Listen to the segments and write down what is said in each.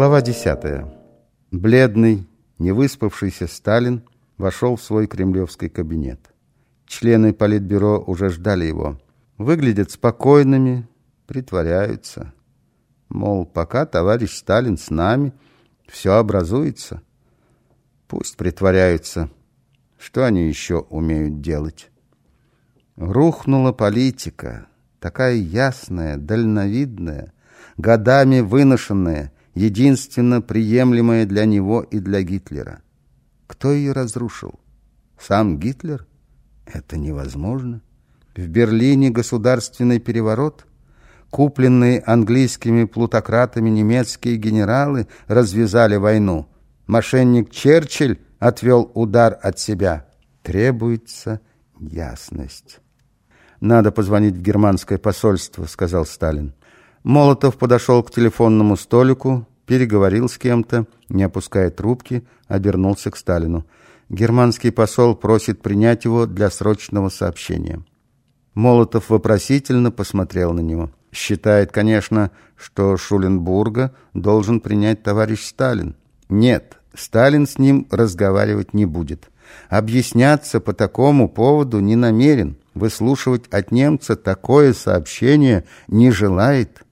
Глава 10. Бледный, невыспавшийся Сталин вошел в свой кремлевский кабинет. Члены Политбюро уже ждали его. Выглядят спокойными, притворяются. Мол, пока товарищ Сталин с нами, все образуется. Пусть притворяются. Что они еще умеют делать? Рухнула политика, такая ясная, дальновидная, годами выношенная, единственно приемлемая для него и для Гитлера. Кто ее разрушил? Сам Гитлер? Это невозможно. В Берлине государственный переворот? Купленные английскими плутократами немецкие генералы развязали войну. Мошенник Черчилль отвел удар от себя. Требуется ясность. «Надо позвонить в германское посольство», — сказал Сталин. Молотов подошел к телефонному столику, переговорил с кем-то, не опуская трубки, обернулся к Сталину. Германский посол просит принять его для срочного сообщения. Молотов вопросительно посмотрел на него. Считает, конечно, что Шуленбурга должен принять товарищ Сталин. Нет, Сталин с ним разговаривать не будет. Объясняться по такому поводу не намерен. Выслушивать от немца такое сообщение не желает.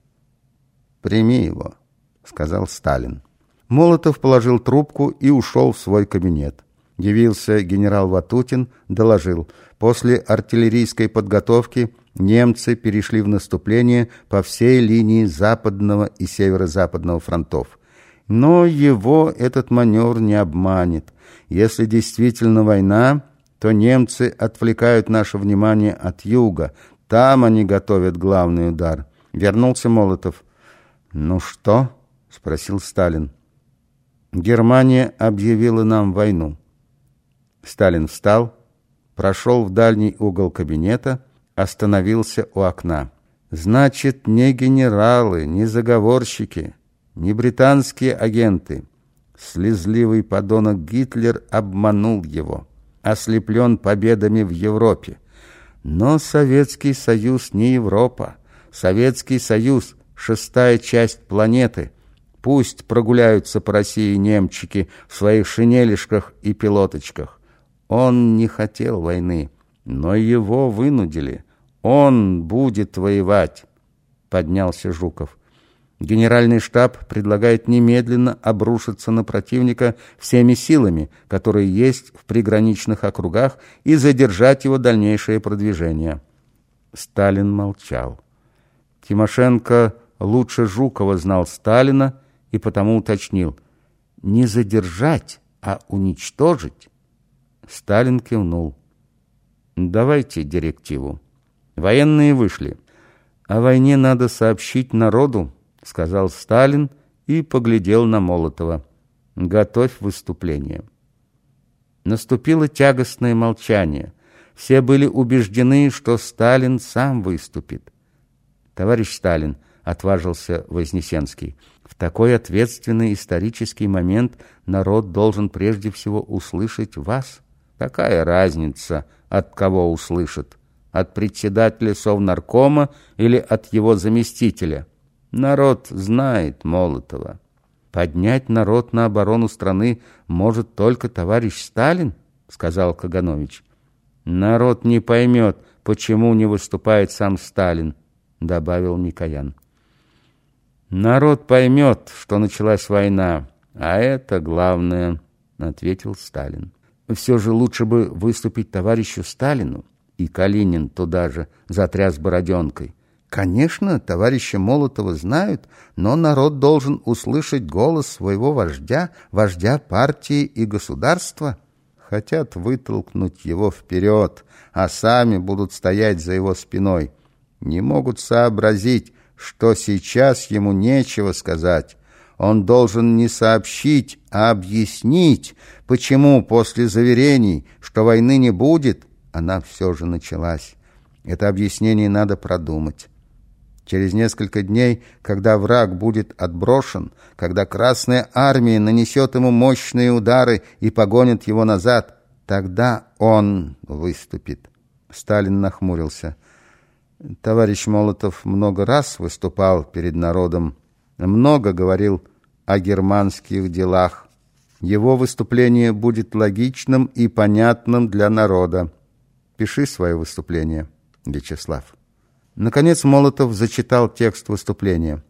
«Прими его», — сказал Сталин. Молотов положил трубку и ушел в свой кабинет. Явился генерал Ватутин, доложил. После артиллерийской подготовки немцы перешли в наступление по всей линии западного и северо-западного фронтов. Но его этот маневр не обманет. Если действительно война, то немцы отвлекают наше внимание от юга. Там они готовят главный удар. Вернулся Молотов. «Ну что?» — спросил Сталин. «Германия объявила нам войну». Сталин встал, прошел в дальний угол кабинета, остановился у окна. «Значит, не генералы, не заговорщики, не британские агенты. Слезливый подонок Гитлер обманул его, ослеплен победами в Европе. Но Советский Союз не Европа. Советский Союз шестая часть планеты. Пусть прогуляются по России немчики в своих шинелишках и пилоточках. Он не хотел войны, но его вынудили. Он будет воевать, поднялся Жуков. Генеральный штаб предлагает немедленно обрушиться на противника всеми силами, которые есть в приграничных округах, и задержать его дальнейшее продвижение. Сталин молчал. Тимошенко лучше Жукова знал Сталина и потому уточнил «не задержать, а уничтожить». Сталин кивнул. «Давайте директиву». Военные вышли. «О войне надо сообщить народу», — сказал Сталин и поглядел на Молотова. «Готовь выступление». Наступило тягостное молчание. Все были убеждены, что Сталин сам выступит. «Товарищ Сталин», — отважился Вознесенский, «в такой ответственный исторический момент народ должен прежде всего услышать вас. Какая разница, от кого услышит? От председателя Совнаркома или от его заместителя? Народ знает Молотова. Поднять народ на оборону страны может только товарищ Сталин, сказал Каганович. Народ не поймет, почему не выступает сам Сталин, добавил Микоян. Народ поймет, что началась война, а это главное, ответил Сталин. Все же лучше бы выступить товарищу Сталину, и Калинин туда же затряс бороденкой. Конечно, товарищи Молотова знают, но народ должен услышать голос своего вождя, вождя партии и государства. Хотят вытолкнуть его вперед, а сами будут стоять за его спиной. Не могут сообразить, что сейчас ему нечего сказать. Он должен не сообщить, а объяснить, почему после заверений, что войны не будет, она все же началась. Это объяснение надо продумать. Через несколько дней, когда враг будет отброшен, когда Красная Армия нанесет ему мощные удары и погонит его назад, тогда он выступит. Сталин нахмурился. Товарищ Молотов много раз выступал перед народом, много говорил о германских делах. Его выступление будет логичным и понятным для народа. Пиши свое выступление, Вячеслав. Наконец Молотов зачитал текст выступления.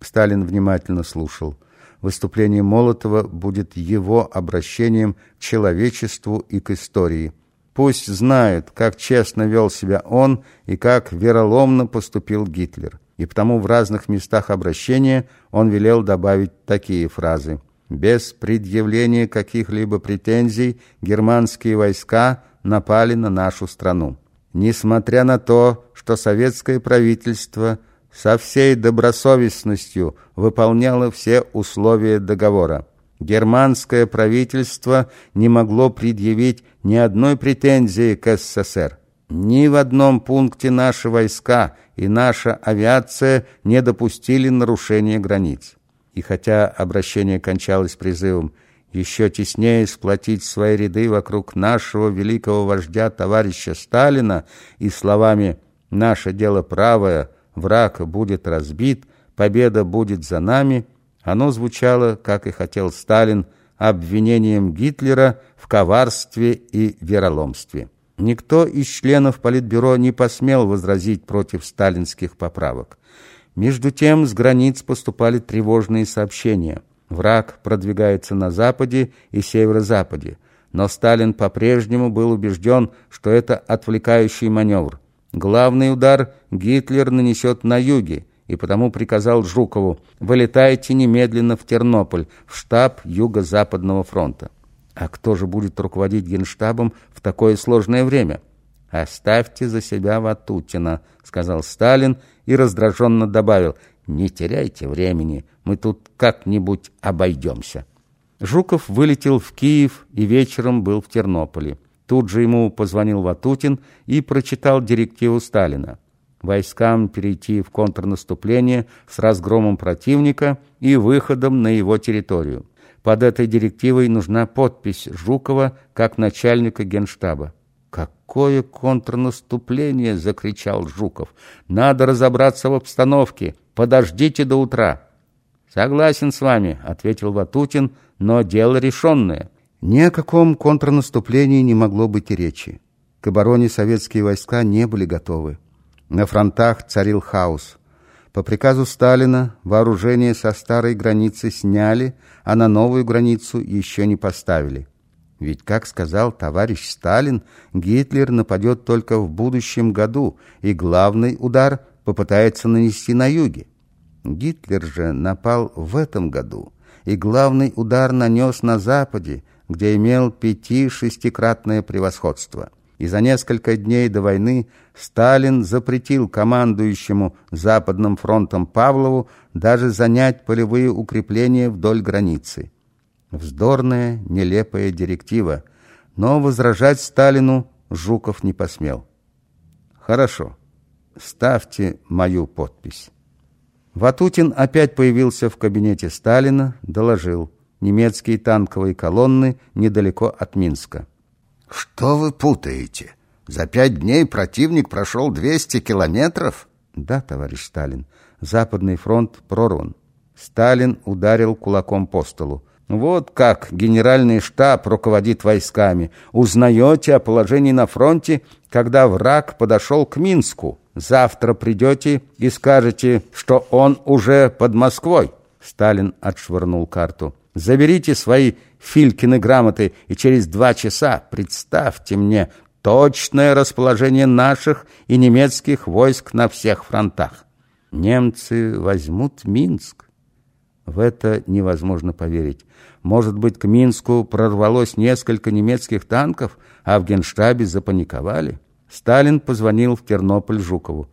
Сталин внимательно слушал. Выступление Молотова будет его обращением к человечеству и к истории. Пусть знают, как честно вел себя он и как вероломно поступил Гитлер. И потому в разных местах обращения он велел добавить такие фразы. «Без предъявления каких-либо претензий германские войска напали на нашу страну. Несмотря на то, что советское правительство – со всей добросовестностью выполняло все условия договора. Германское правительство не могло предъявить ни одной претензии к СССР. Ни в одном пункте наши войска и наша авиация не допустили нарушения границ. И хотя обращение кончалось призывом еще теснее сплотить свои ряды вокруг нашего великого вождя товарища Сталина и словами «Наше дело правое», враг будет разбит, победа будет за нами, оно звучало, как и хотел Сталин, обвинением Гитлера в коварстве и вероломстве. Никто из членов Политбюро не посмел возразить против сталинских поправок. Между тем с границ поступали тревожные сообщения. Враг продвигается на западе и северо-западе, но Сталин по-прежнему был убежден, что это отвлекающий маневр. Главный удар Гитлер нанесет на юге, и потому приказал Жукову «Вылетайте немедленно в Тернополь, в штаб Юго-Западного фронта». А кто же будет руководить генштабом в такое сложное время? «Оставьте за себя Ватутина», — сказал Сталин и раздраженно добавил «Не теряйте времени, мы тут как-нибудь обойдемся». Жуков вылетел в Киев и вечером был в Тернополе. Тут же ему позвонил Ватутин и прочитал директиву Сталина. Войскам перейти в контрнаступление с разгромом противника и выходом на его территорию. Под этой директивой нужна подпись Жукова как начальника генштаба. «Какое контрнаступление!» — закричал Жуков. «Надо разобраться в обстановке. Подождите до утра». «Согласен с вами», — ответил Ватутин, — «но дело решенное». Ни о каком контрнаступлении не могло быть и речи. К обороне советские войска не были готовы. На фронтах царил хаос. По приказу Сталина вооружение со старой границы сняли, а на новую границу еще не поставили. Ведь, как сказал товарищ Сталин, Гитлер нападет только в будущем году, и главный удар попытается нанести на юге. Гитлер же напал в этом году, и главный удар нанес на западе, где имел пяти-шестикратное превосходство. И за несколько дней до войны Сталин запретил командующему Западным фронтом Павлову даже занять полевые укрепления вдоль границы. Вздорная, нелепая директива, но возражать Сталину Жуков не посмел. «Хорошо, ставьте мою подпись». Ватутин опять появился в кабинете Сталина, доложил – немецкие танковые колонны недалеко от Минска. «Что вы путаете? За пять дней противник прошел 200 километров?» «Да, товарищ Сталин. Западный фронт прорван». Сталин ударил кулаком по столу. «Вот как генеральный штаб руководит войсками. Узнаете о положении на фронте, когда враг подошел к Минску. Завтра придете и скажете, что он уже под Москвой». Сталин отшвырнул карту. Заберите свои Филькины грамоты, и через два часа представьте мне точное расположение наших и немецких войск на всех фронтах. Немцы возьмут Минск. В это невозможно поверить. Может быть, к Минску прорвалось несколько немецких танков, а в генштабе запаниковали? Сталин позвонил в Тернополь Жукову.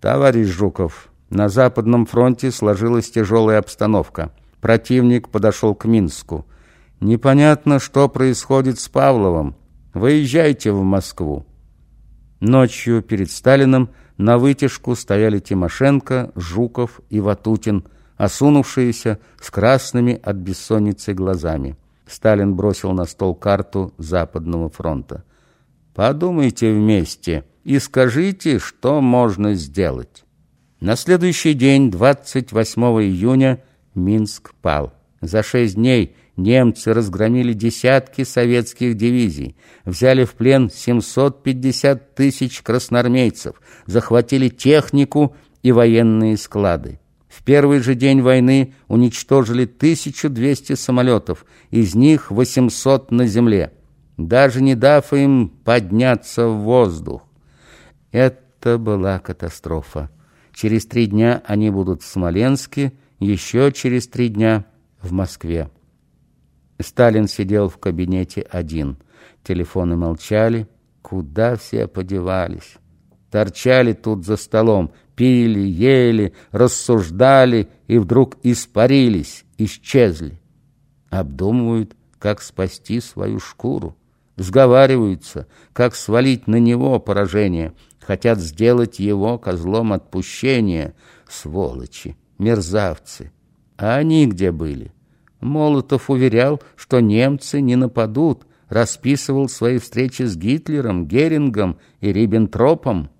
«Товарищ Жуков, на Западном фронте сложилась тяжелая обстановка» противник подошел к Минску. Непонятно, что происходит с Павловым. Выезжайте в Москву. Ночью перед Сталином на вытяжку стояли Тимошенко, Жуков и Ватутин, осунувшиеся с красными от бессонницы глазами. Сталин бросил на стол карту Западного фронта. «Подумайте вместе и скажите, что можно сделать». На следующий день, 28 июня, Минск пал. За шесть дней немцы разгромили десятки советских дивизий, взяли в плен 750 тысяч красноармейцев, захватили технику и военные склады. В первый же день войны уничтожили 1200 самолетов, из них 800 на земле, даже не дав им подняться в воздух. Это была катастрофа. Через три дня они будут в Смоленске, еще через три дня в Москве. Сталин сидел в кабинете один. Телефоны молчали. Куда все подевались? Торчали тут за столом, пили, ели, рассуждали и вдруг испарились, исчезли. Обдумывают, как спасти свою шкуру. Сговариваются, как свалить на него поражение. Хотят сделать его козлом отпущения. Сволочи, мерзавцы. А они где были? Молотов уверял, что немцы не нападут, расписывал свои встречи с Гитлером, Герингом и Риббентропом.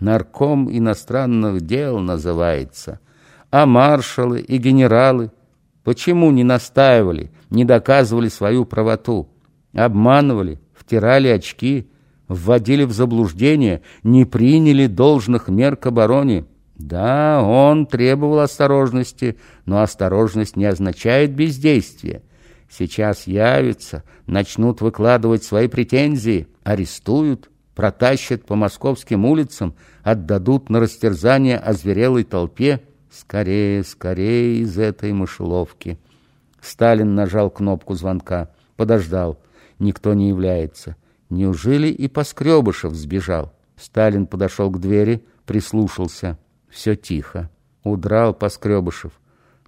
Нарком иностранных дел называется. А маршалы и генералы почему не настаивали, не доказывали свою правоту? Обманывали, втирали очки, вводили в заблуждение, не приняли должных мер к обороне. Да, он требовал осторожности, но осторожность не означает бездействие. Сейчас явятся, начнут выкладывать свои претензии, арестуют, протащат по московским улицам, отдадут на растерзание озверелой толпе. Скорее, скорее из этой мышеловки. Сталин нажал кнопку звонка, подождал. Никто не является. Неужели и Поскребышев сбежал? Сталин подошел к двери, прислушался. Все тихо. Удрал Поскребышев.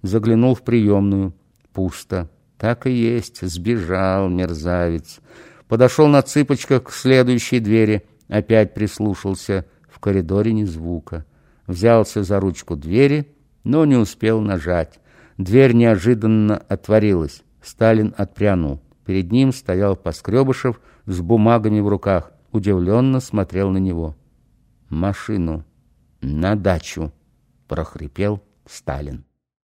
Заглянул в приемную. Пусто. Так и есть, сбежал мерзавец. Подошел на цыпочках к следующей двери. Опять прислушался. В коридоре ни звука. Взялся за ручку двери, но не успел нажать. Дверь неожиданно отворилась. Сталин отпрянул. Перед ним стоял Поскребышев с бумагами в руках. Удивленно смотрел на него. «Машину» на дачу, прохрипел Сталин.